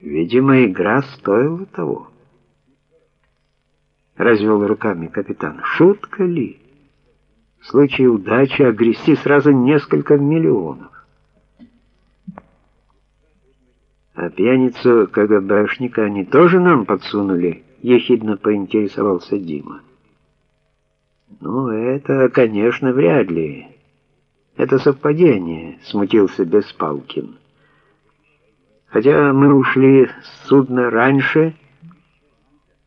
Видимо, игра стоила того. Развел руками капитан. Шутка ли? В случае удачи огрести сразу несколько миллионов. А пьяницу КГБшника они тоже нам подсунули, ехидно поинтересовался Дима. Ну, это, конечно, вряд ли. Это совпадение, смутился Беспалкин. Хотя мы ушли с судна раньше,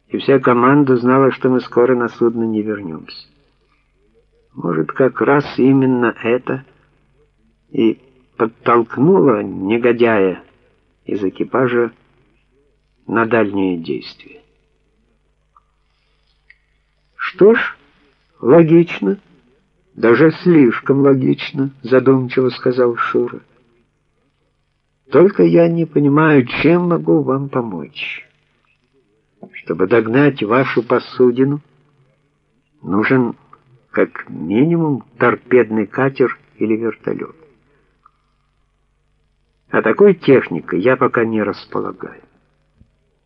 и вся команда знала, что мы скоро на судно не вернемся. Может, как раз именно это и подтолкнуло негодяя из экипажа на дальние действия. Что ж, логично, даже слишком логично, задумчиво сказал Шура. Только я не понимаю, чем могу вам помочь. Чтобы догнать вашу посудину, нужен как минимум торпедный катер или вертолет. А такой техникой я пока не располагаю.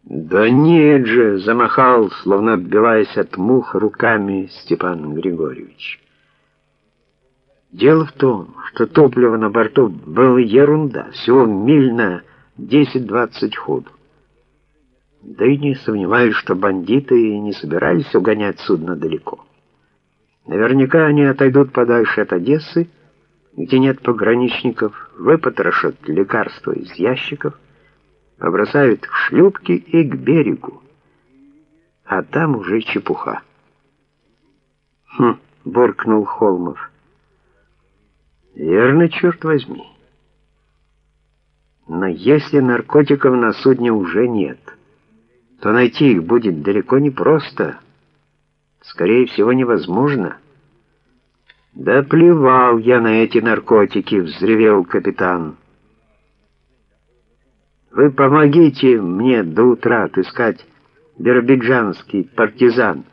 Да нет же, замахал, словно отбиваясь от мух руками Степан Григорьевич. Дело в том, что топливо на борту было ерунда, всего миль на 10-20 ходу. Да и не сомневаюсь, что бандиты не собирались угонять судно далеко. Наверняка они отойдут подальше от Одессы, где нет пограничников, выпотрошат лекарства из ящиков, побросают в шлюпки и к берегу. А там уже чепуха. Хм, буркнул Холмов. Верно, черт возьми. Но если наркотиков на судне уже нет, то найти их будет далеко не просто. Скорее всего, невозможно. Да плевал я на эти наркотики, взревел капитан. Вы помогите мне до утра отыскать биробиджанский партизан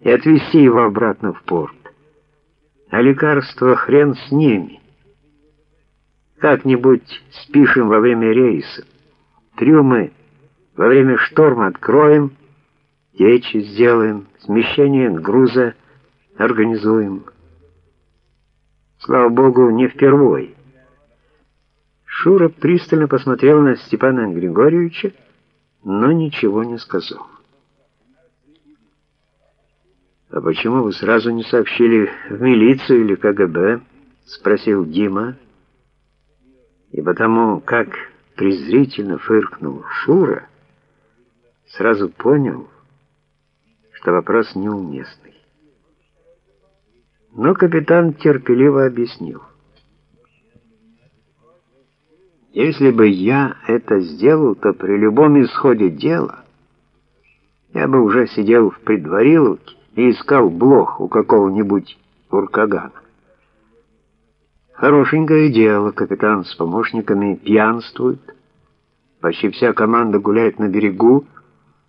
и отвезти его обратно в порт а лекарства хрен с ними. Как-нибудь спишем во время рейса. Трюмы во время шторма откроем, течи сделаем, смещение груза организуем. Слава богу, не впервой. Шура пристально посмотрел на Степана Григорьевича, но ничего не сказал. «А почему вы сразу не сообщили в милицию или КГБ?» — спросил Дима. И потому, как презрительно фыркнул Шура, сразу понял, что вопрос неуместный. Но капитан терпеливо объяснил. Если бы я это сделал, то при любом исходе дела я бы уже сидел в предвариловке и искал блох у какого-нибудь уркагана. Хорошенькое дело, капитан с помощниками пьянствует. Почти вся команда гуляет на берегу,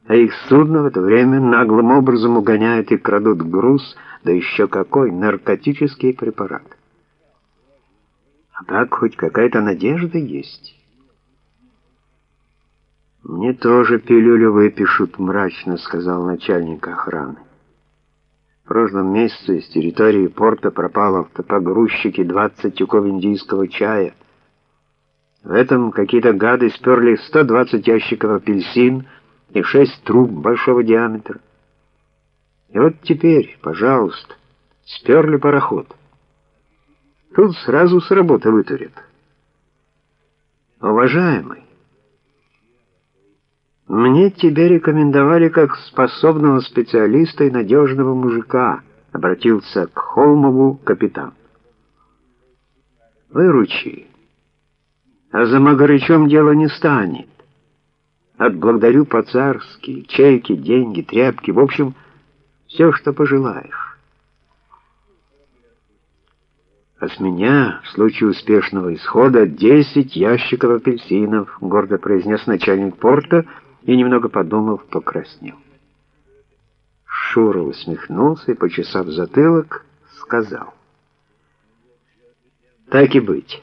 а их судно в это время наглым образом угоняют и крадут груз, да еще какой наркотический препарат. А так хоть какая-то надежда есть. «Мне тоже пилюлю выпишут», — мрачно сказал начальник охраны. Прошлом месяце с территории порта пропало в погрузчике 20 тюков индийского чая. В этом какие-то гады сперли 120 ящиков апельсин и 6 труб большого диаметра. И вот теперь, пожалуйста, сперли пароход. Тут сразу с работы вытурят. Уважаемый, мне тебя рекомендовали как способного специалиста и надежного мужика, обратился к Холмову капитан. Выручи. А за Магарычом дело не станет. Отблагодарю по-царски, чайки, деньги, тряпки, в общем, все, что пожелаешь. А с меня, в случае успешного исхода, десять ящиков апельсинов, гордо произнес начальник порта, и, немного подумав, покраснел. Шура усмехнулся и, почесав затылок, сказал. «Так и быть».